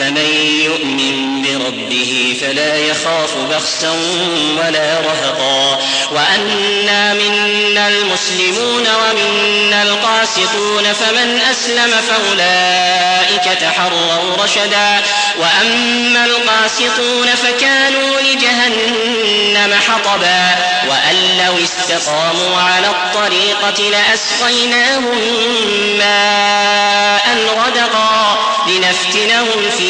فمن يؤمن بربه فلا يخاف بخسا ولا رهقا. وأنا منا المسلمون ومنا القاسطون فمن أسلم فأولئك تحروا رشدا. وأما القاسطون فكانوا لجهنم حطبا. وأن لو استقاموا على الطريقة لأسقيناهم ماء غدقا. لنفتنهم فيه